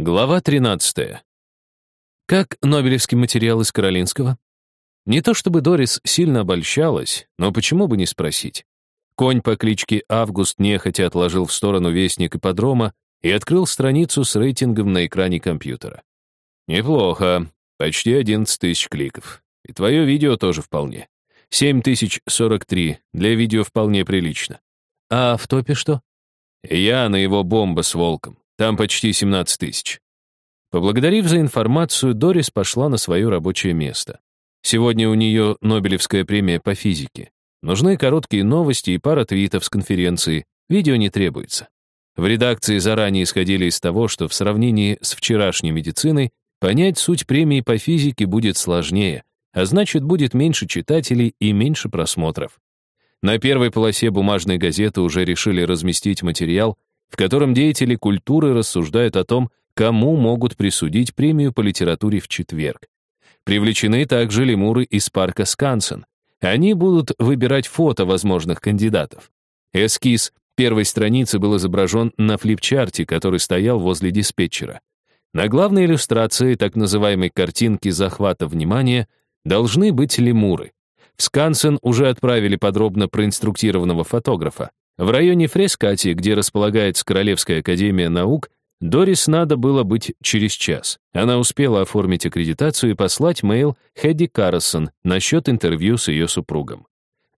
Глава 13. Как Нобелевский материал из Каролинского? Не то чтобы Дорис сильно обольщалась, но почему бы не спросить? Конь по кличке Август нехотя отложил в сторону вестник ипподрома и открыл страницу с рейтингом на экране компьютера. Неплохо. Почти 11 тысяч кликов. И твое видео тоже вполне. 7043. Для видео вполне прилично. А в топе что? Я на его бомба с волком. Там почти 17 тысяч. Поблагодарив за информацию, Дорис пошла на свое рабочее место. Сегодня у нее Нобелевская премия по физике. Нужны короткие новости и пара твитов с конференции. Видео не требуется. В редакции заранее исходили из того, что в сравнении с вчерашней медициной понять суть премии по физике будет сложнее, а значит, будет меньше читателей и меньше просмотров. На первой полосе бумажной газеты уже решили разместить материал, в котором деятели культуры рассуждают о том, кому могут присудить премию по литературе в четверг. Привлечены также лемуры из парка Скансен. Они будут выбирать фото возможных кандидатов. Эскиз первой страницы был изображен на флипчарте, который стоял возле диспетчера. На главной иллюстрации так называемой картинки захвата внимания должны быть лемуры. В Скансен уже отправили подробно проинструктированного фотографа. В районе Фрескати, где располагается Королевская академия наук, Дорис надо было быть через час. Она успела оформить аккредитацию и послать мейл Хэдди Карсон насчет интервью с ее супругом.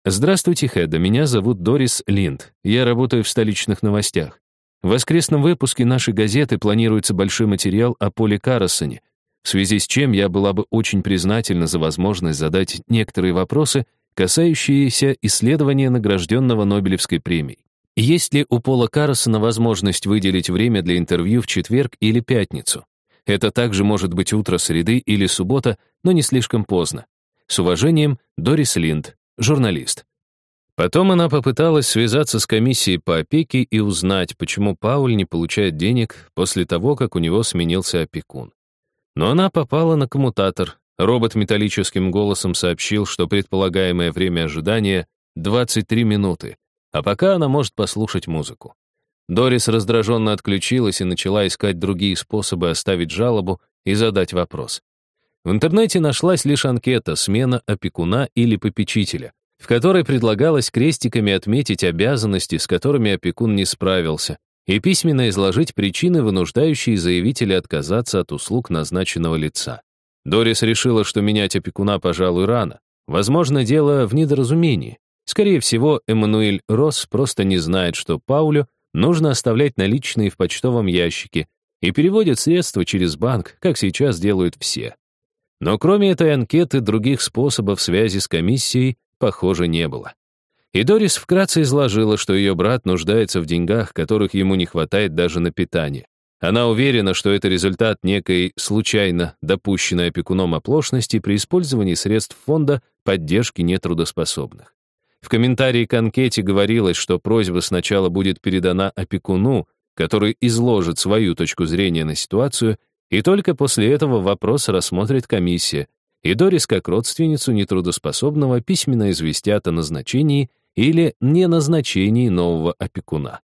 «Здравствуйте, Хэдда, меня зовут Дорис Линд. Я работаю в столичных новостях. В воскресном выпуске нашей газеты планируется большой материал о Поле Карсоне, в связи с чем я была бы очень признательна за возможность задать некоторые вопросы касающиеся исследования награжденного Нобелевской премией. Есть ли у Пола Карсона возможность выделить время для интервью в четверг или пятницу? Это также может быть утро среды или суббота, но не слишком поздно. С уважением, Дорис Линд, журналист. Потом она попыталась связаться с комиссией по опеке и узнать, почему Пауль не получает денег после того, как у него сменился опекун. Но она попала на коммутатор, Робот металлическим голосом сообщил, что предполагаемое время ожидания — 23 минуты, а пока она может послушать музыку. Дорис раздраженно отключилась и начала искать другие способы оставить жалобу и задать вопрос. В интернете нашлась лишь анкета «Смена опекуна или попечителя», в которой предлагалось крестиками отметить обязанности, с которыми опекун не справился, и письменно изложить причины, вынуждающие заявителя отказаться от услуг назначенного лица. Дорис решила, что менять опекуна, пожалуй, рано. Возможно, дело в недоразумении. Скорее всего, Эммануэль Росс просто не знает, что Паулю нужно оставлять наличные в почтовом ящике и переводит средства через банк, как сейчас делают все. Но кроме этой анкеты, других способов связи с комиссией, похоже, не было. И Дорис вкратце изложила, что ее брат нуждается в деньгах, которых ему не хватает даже на питание. Она уверена, что это результат некой случайно допущенной опекуном оплошности при использовании средств фонда поддержки нетрудоспособных. В комментарии к анкете говорилось, что просьба сначала будет передана опекуну, который изложит свою точку зрения на ситуацию, и только после этого вопрос рассмотрит комиссия, и Дорис как родственницу нетрудоспособного письменно известят о назначении или неназначении нового опекуна.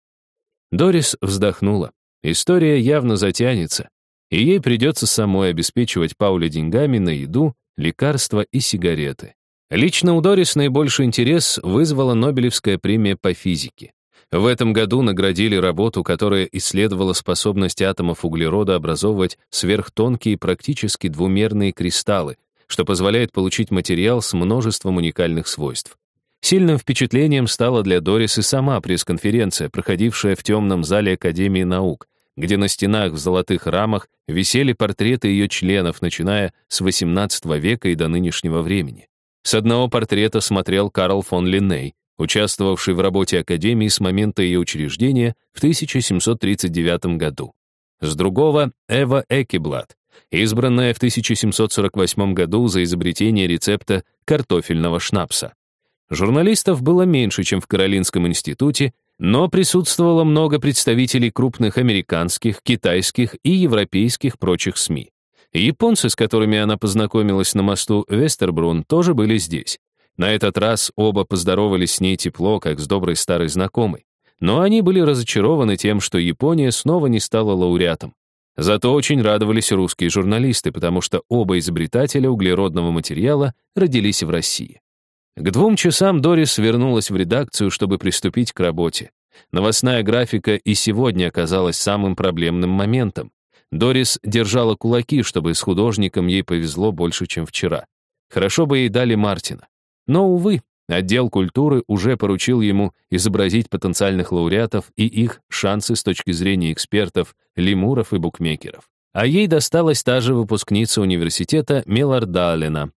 Дорис вздохнула. История явно затянется, и ей придется самой обеспечивать Пауле деньгами на еду, лекарства и сигареты. Лично у Дорис наибольший интерес вызвала Нобелевская премия по физике. В этом году наградили работу, которая исследовала способность атомов углерода образовывать сверхтонкие практически двумерные кристаллы, что позволяет получить материал с множеством уникальных свойств. Сильным впечатлением стала для Дорис и сама пресс-конференция, проходившая в темном зале Академии наук, где на стенах в золотых рамах висели портреты ее членов, начиная с XVIII века и до нынешнего времени. С одного портрета смотрел Карл фон Линней, участвовавший в работе Академии с момента ее учреждения в 1739 году. С другого — Эва Экиблат, избранная в 1748 году за изобретение рецепта картофельного шнапса. Журналистов было меньше, чем в Каролинском институте, но присутствовало много представителей крупных американских, китайских и европейских прочих СМИ. Японцы, с которыми она познакомилась на мосту Вестербрун, тоже были здесь. На этот раз оба поздоровались с ней тепло, как с доброй старой знакомой. Но они были разочарованы тем, что Япония снова не стала лауреатом. Зато очень радовались русские журналисты, потому что оба изобретателя углеродного материала родились в России. К двум часам Дорис вернулась в редакцию, чтобы приступить к работе. Новостная графика и сегодня оказалась самым проблемным моментом. Дорис держала кулаки, чтобы с художником ей повезло больше, чем вчера. Хорошо бы ей дали Мартина. Но, увы, отдел культуры уже поручил ему изобразить потенциальных лауреатов и их шансы с точки зрения экспертов, лемуров и букмекеров. А ей досталась та же выпускница университета Мелардалена.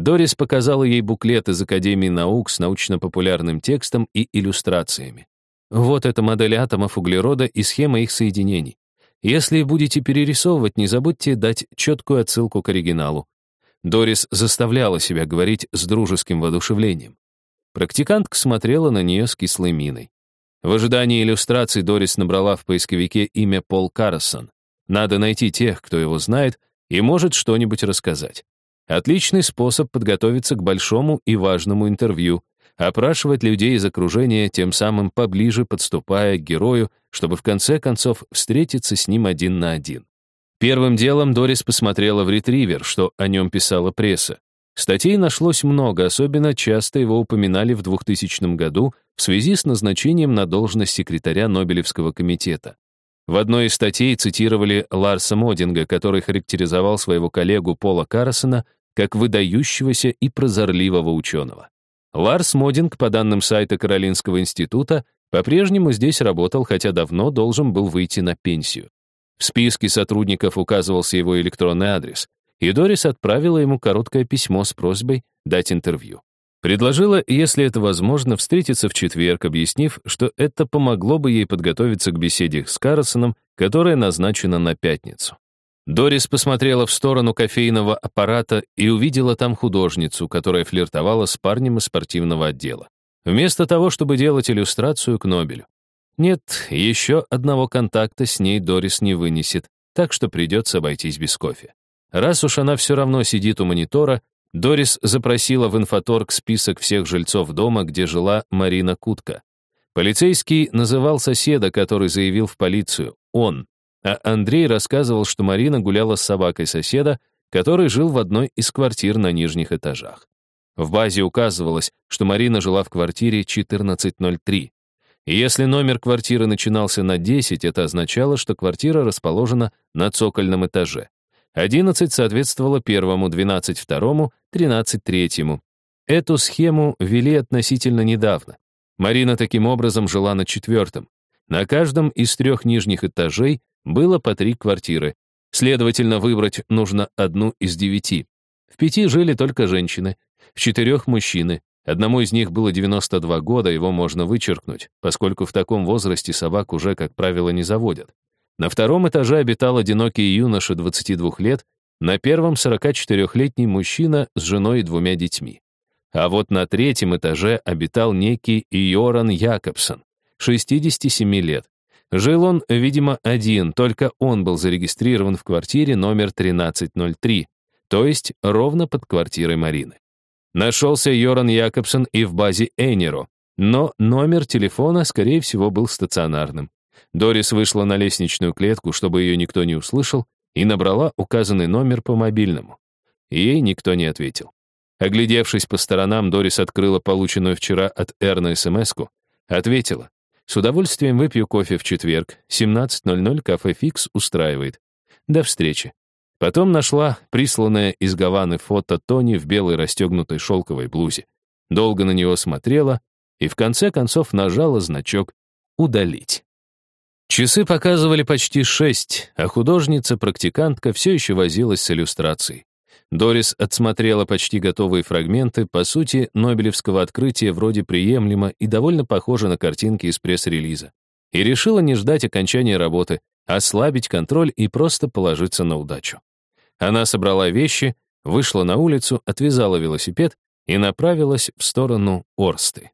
Дорис показала ей буклет из Академии наук с научно-популярным текстом и иллюстрациями. Вот эта модель атомов углерода и схема их соединений. Если будете перерисовывать, не забудьте дать четкую отсылку к оригиналу. Дорис заставляла себя говорить с дружеским воодушевлением. Практикантка смотрела на нее с кислой миной. В ожидании иллюстраций Дорис набрала в поисковике имя Пол Карсон. Надо найти тех, кто его знает и может что-нибудь рассказать. Отличный способ подготовиться к большому и важному интервью, опрашивать людей из окружения, тем самым поближе подступая к герою, чтобы в конце концов встретиться с ним один на один. Первым делом Дорис посмотрела в ретривер, что о нем писала пресса. Статей нашлось много, особенно часто его упоминали в 2000 году в связи с назначением на должность секретаря Нобелевского комитета. В одной из статей цитировали Ларса Модинга, который характеризовал своего коллегу Пола Карресона как выдающегося и прозорливого ученого. Ларс Модинг, по данным сайта Каролинского института, по-прежнему здесь работал, хотя давно должен был выйти на пенсию. В списке сотрудников указывался его электронный адрес, и Дорис отправила ему короткое письмо с просьбой дать интервью. Предложила, если это возможно, встретиться в четверг, объяснив, что это помогло бы ей подготовиться к беседе с Карлсоном, которая назначена на пятницу. Дорис посмотрела в сторону кофейного аппарата и увидела там художницу, которая флиртовала с парнем из спортивного отдела. Вместо того, чтобы делать иллюстрацию к Нобелю. Нет, еще одного контакта с ней Дорис не вынесет, так что придется обойтись без кофе. Раз уж она все равно сидит у монитора, Дорис запросила в инфоторг список всех жильцов дома, где жила Марина Кутка. Полицейский называл соседа, который заявил в полицию. Он, а Андрей рассказывал, что Марина гуляла с собакой соседа, который жил в одной из квартир на нижних этажах. В базе указывалось, что Марина жила в квартире 1403. И если номер квартиры начинался на 10, это означало, что квартира расположена на цокольном этаже. 11 соответствовало первому, 12 — второму, 13 — третьему. Эту схему ввели относительно недавно. Марина таким образом жила на четвертом. На каждом из трех нижних этажей было по три квартиры. Следовательно, выбрать нужно одну из девяти. В пяти жили только женщины, в четырех — мужчины. Одному из них было 92 года, его можно вычеркнуть, поскольку в таком возрасте собак уже, как правило, не заводят. На втором этаже обитал одинокий юноша 22 лет, на первом — 44-летний мужчина с женой и двумя детьми. А вот на третьем этаже обитал некий Йоран Якобсон, 67 лет. Жил он, видимо, один, только он был зарегистрирован в квартире номер 1303, то есть ровно под квартирой Марины. Нашелся Йоран Якобсон и в базе Эйнеро, но номер телефона, скорее всего, был стационарным. Дорис вышла на лестничную клетку, чтобы ее никто не услышал, и набрала указанный номер по мобильному. Ей никто не ответил. Оглядевшись по сторонам, Дорис открыла полученную вчера от Эрна смс ответила. С удовольствием выпью кофе в четверг. 17.00 кафе «Фикс» устраивает. До встречи. Потом нашла присланное из Гаваны фото Тони в белой расстегнутой шелковой блузе. Долго на него смотрела и в конце концов нажала значок «Удалить». Часы показывали почти шесть, а художница-практикантка все еще возилась с иллюстрацией. Дорис отсмотрела почти готовые фрагменты, по сути, Нобелевского открытия вроде приемлемо и довольно похоже на картинки из пресс-релиза. И решила не ждать окончания работы, ослабить контроль и просто положиться на удачу. Она собрала вещи, вышла на улицу, отвязала велосипед и направилась в сторону Орсты.